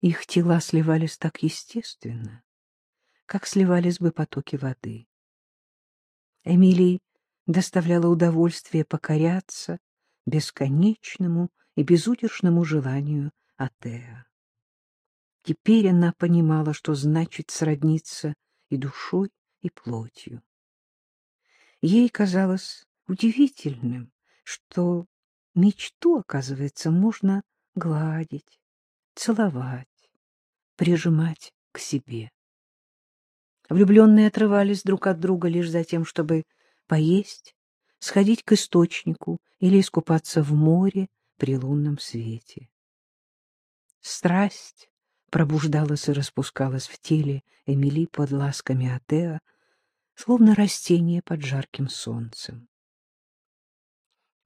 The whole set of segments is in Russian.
Их тела сливались так естественно, как сливались бы потоки воды. Эмилии доставляло удовольствие покоряться бесконечному и безудержному желанию Атеа. Теперь она понимала, что значит сродниться и душой, и плотью. Ей казалось удивительным, что мечту, оказывается, можно гладить, целовать, прижимать к себе. Влюбленные отрывались друг от друга лишь за тем, чтобы поесть, сходить к источнику или искупаться в море при лунном свете. Страсть пробуждалась и распускалась в теле Эмили под ласками Атеа, словно растение под жарким солнцем.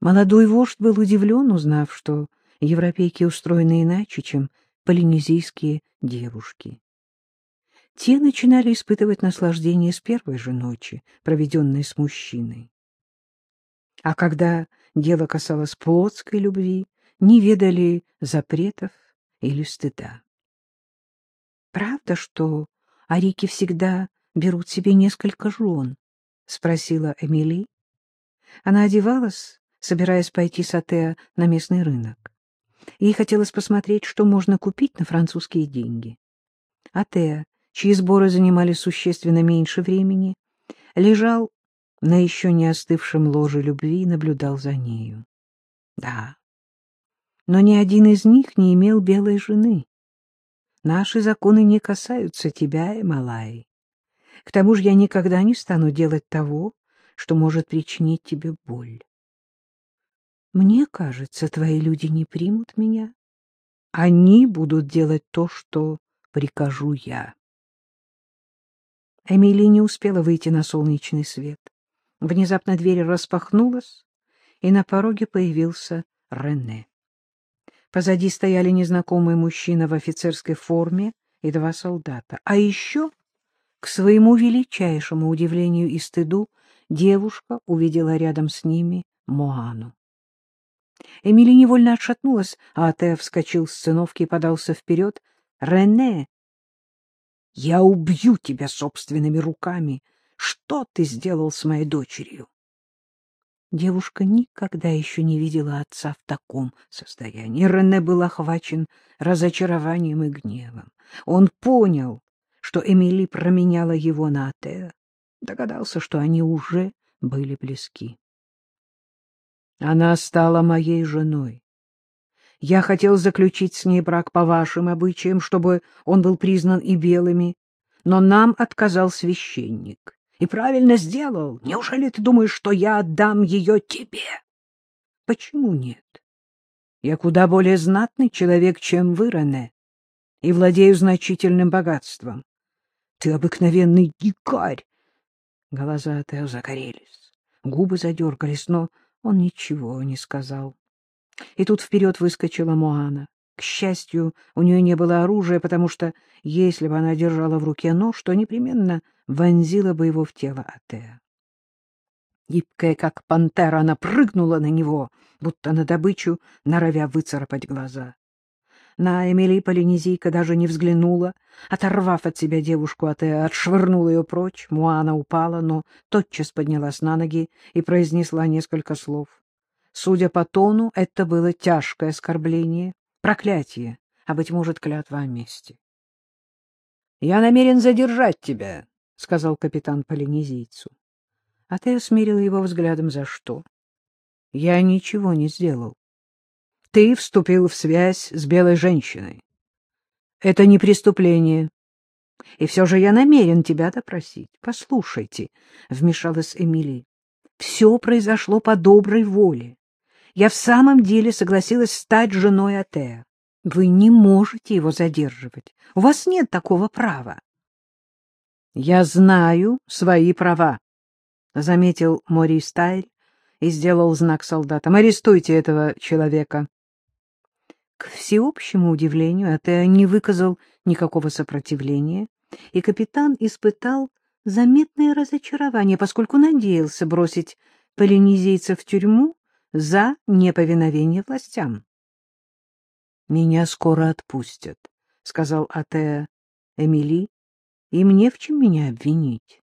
Молодой вождь был удивлен, узнав, что европейки устроены иначе, чем полинезийские девушки. Те начинали испытывать наслаждение с первой же ночи, проведенной с мужчиной. А когда дело касалось плотской любви, не ведали запретов или стыда. Правда, что арики всегда берут себе несколько жен? — спросила Эмили. Она одевалась, собираясь пойти с Атеа на местный рынок. Ей хотелось посмотреть, что можно купить на французские деньги. Атеа, чьи сборы занимали существенно меньше времени, лежал на еще не остывшем ложе любви и наблюдал за нею. Да, но ни один из них не имел белой жены. Наши законы не касаются тебя, Эмалай. К тому же я никогда не стану делать того, что может причинить тебе боль. Мне кажется, твои люди не примут меня. Они будут делать то, что прикажу я. Эмилия не успела выйти на солнечный свет. Внезапно дверь распахнулась, и на пороге появился Рене. Позади стояли незнакомый мужчина в офицерской форме и два солдата. А еще, к своему величайшему удивлению и стыду, девушка увидела рядом с ними Моану. Эмили невольно отшатнулась, а Атеа вскочил с циновки и подался вперед. — Рене! — Я убью тебя собственными руками! Что ты сделал с моей дочерью? Девушка никогда еще не видела отца в таком состоянии. Рене был охвачен разочарованием и гневом. Он понял, что Эмили променяла его на Атеа, догадался, что они уже были близки. Она стала моей женой. Я хотел заключить с ней брак по вашим обычаям, чтобы он был признан и белыми, но нам отказал священник. И правильно сделал. Неужели ты думаешь, что я отдам ее тебе? Почему нет? Я куда более знатный человек, чем вы, Рене, и владею значительным богатством. Ты обыкновенный дикарь. Глаза Тео загорелись, губы задергались, но он ничего не сказал. И тут вперед выскочила Моана. К счастью, у нее не было оружия, потому что, если бы она держала в руке нож, то непременно вонзила бы его в тело Атеа. Гибкая, как пантера, она прыгнула на него, будто на добычу, норовя выцарапать глаза. На Эмили Полинезийка даже не взглянула. Оторвав от себя девушку, Атеа отшвырнула ее прочь. Муана упала, но тотчас поднялась на ноги и произнесла несколько слов. Судя по тону, это было тяжкое оскорбление, проклятие, а, быть может, клятва о мести. — Я намерен задержать тебя, — сказал капитан полинезийцу. А ты осмерил его взглядом за что? — Я ничего не сделал. Ты вступил в связь с белой женщиной. Это не преступление. И все же я намерен тебя допросить. Послушайте, — вмешалась Эмили, — все произошло по доброй воле. Я в самом деле согласилась стать женой Атеа. Вы не можете его задерживать. У вас нет такого права. — Я знаю свои права, — заметил Мори Стайль и сделал знак солдатам. — Арестуйте этого человека. К всеобщему удивлению, Атеа не выказал никакого сопротивления, и капитан испытал заметное разочарование, поскольку надеялся бросить полинезийца в тюрьму за неповиновение властям. — Меня скоро отпустят, — сказал Атеа Эмили, — им не в чем меня обвинить.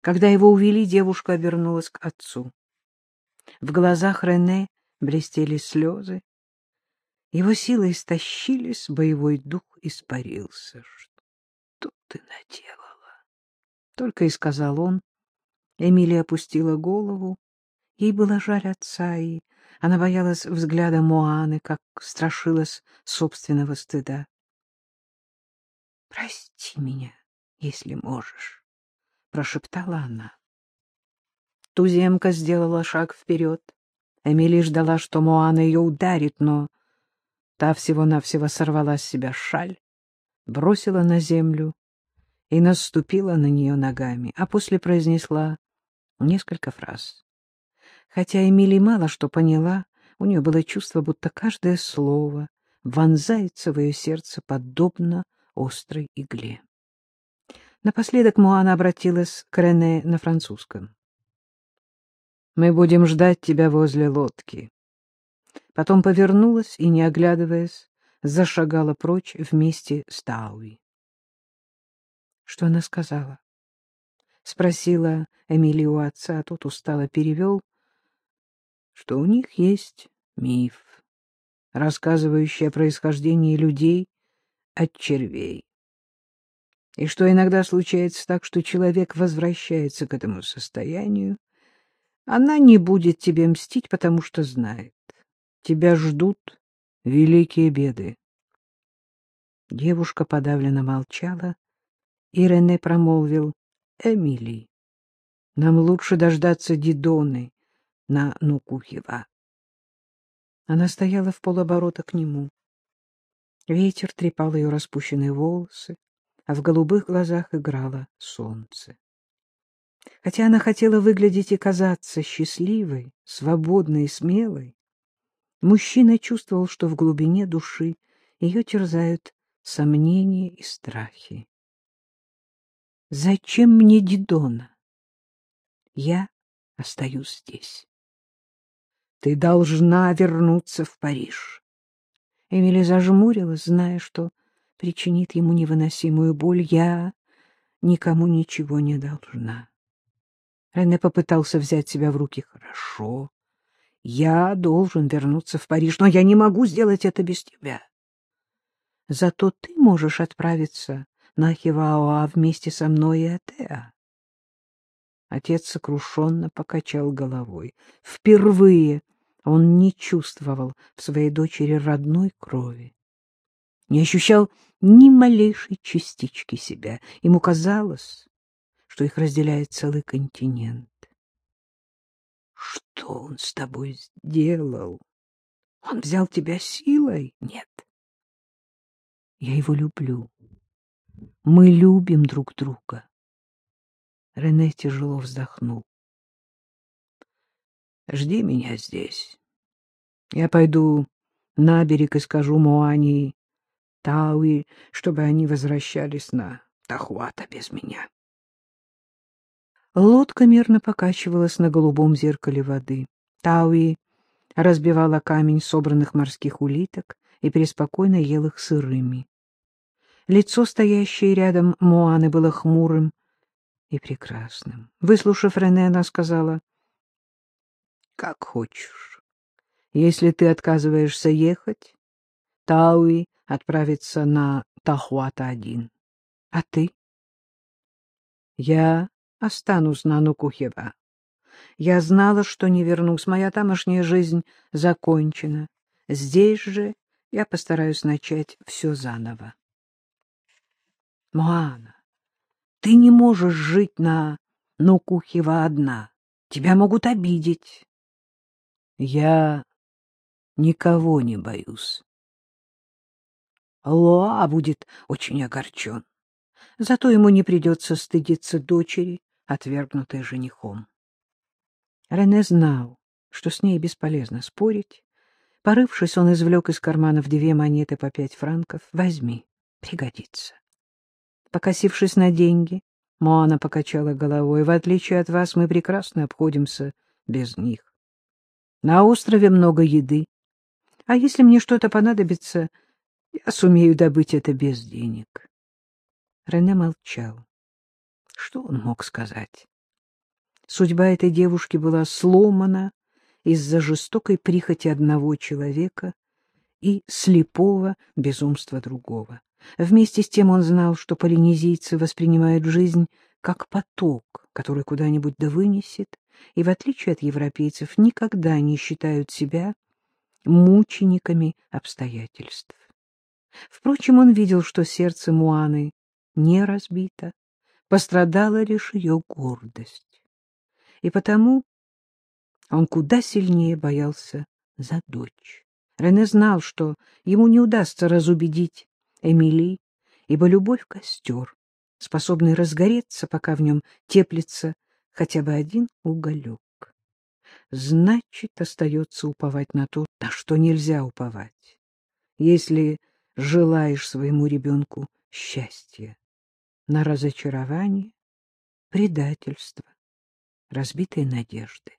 Когда его увели, девушка обернулась к отцу. В глазах Рене блестели слезы. Его силы истощились, боевой дух испарился. — Что ты наделала? — только и сказал он. Эмилия опустила голову. Ей было жаль отца, и она боялась взгляда Моаны, как страшилась собственного стыда. — Прости меня, если можешь, — прошептала она. Туземка сделала шаг вперед. Эмили ждала, что Моана ее ударит, но Та всего-навсего сорвала с себя шаль, бросила на землю и наступила на нее ногами, а после произнесла несколько фраз. Хотя Эмили мало что поняла, у нее было чувство, будто каждое слово вонзается в ее сердце подобно острой игле. Напоследок Муана обратилась к Рене на французском. — Мы будем ждать тебя возле лодки потом повернулась и, не оглядываясь, зашагала прочь вместе с Тауи. — Что она сказала? — спросила Эмилия у отца, а тот устало перевел, что у них есть миф, рассказывающий о происхождении людей от червей. И что иногда случается так, что человек возвращается к этому состоянию, она не будет тебе мстить, потому что знает. Тебя ждут великие беды. Девушка подавленно молчала, и Рене промолвил, — Эмили, нам лучше дождаться Дидоны на Нукухева. Она стояла в полоборота к нему. Ветер трепал ее распущенные волосы, а в голубых глазах играло солнце. Хотя она хотела выглядеть и казаться счастливой, свободной и смелой, Мужчина чувствовал, что в глубине души ее терзают сомнения и страхи. «Зачем мне Дидона? Я остаюсь здесь. Ты должна вернуться в Париж». Эмили зажмурилась, зная, что причинит ему невыносимую боль. «Я никому ничего не должна». Рене попытался взять себя в руки. «Хорошо, я должен вернуться в Париж, но я не могу сделать это без тебя. Зато ты можешь отправиться на Хиваоа вместе со мной и Атеа. Отец сокрушенно покачал головой. Впервые он не чувствовал в своей дочери родной крови, не ощущал ни малейшей частички себя. Ему казалось, что их разделяет целый континент. Что он с тобой сделал? Он взял тебя силой? Нет. Я его люблю. Мы любим друг друга. Рене тяжело вздохнул. Жди меня здесь. Я пойду на берег и скажу Моани Тауи, чтобы они возвращались на Тахуата без меня. Лодка мерно покачивалась на голубом зеркале воды. Тауи разбивала камень собранных морских улиток и преспокойно ел их сырыми. Лицо, стоящее рядом Моаны, было хмурым и прекрасным. Выслушав Рене, она сказала, — Как хочешь. Если ты отказываешься ехать, Тауи отправится на Тахуата один. А ты? — Я останусь на Нукухева. Я знала, что не вернусь, моя тамошняя жизнь закончена. Здесь же я постараюсь начать все заново. Моана, ты не можешь жить на Нукухева одна. Тебя могут обидеть. Я никого не боюсь. Лоа будет очень огорчен. Зато ему не придется стыдиться дочери, отвергнутой женихом. Рене знал, что с ней бесполезно спорить. Порывшись, он извлек из карманов две монеты по пять франков. «Возьми, пригодится». Покосившись на деньги, Моана покачала головой. «В отличие от вас, мы прекрасно обходимся без них. На острове много еды. А если мне что-то понадобится, Я сумею добыть это без денег. Рене молчал. Что он мог сказать? Судьба этой девушки была сломана из-за жестокой прихоти одного человека и слепого безумства другого. Вместе с тем он знал, что полинезийцы воспринимают жизнь как поток, который куда-нибудь да вынесет, и, в отличие от европейцев, никогда не считают себя мучениками обстоятельств. Впрочем, он видел, что сердце Муаны не разбито, пострадала лишь ее гордость. И потому он куда сильнее боялся за дочь. Рене знал, что ему не удастся разубедить Эмили, ибо любовь — костер, способный разгореться, пока в нем теплится хотя бы один уголек. Значит, остается уповать на то, на что нельзя уповать, если желаешь своему ребенку счастья, на разочарование, предательство, разбитые надежды.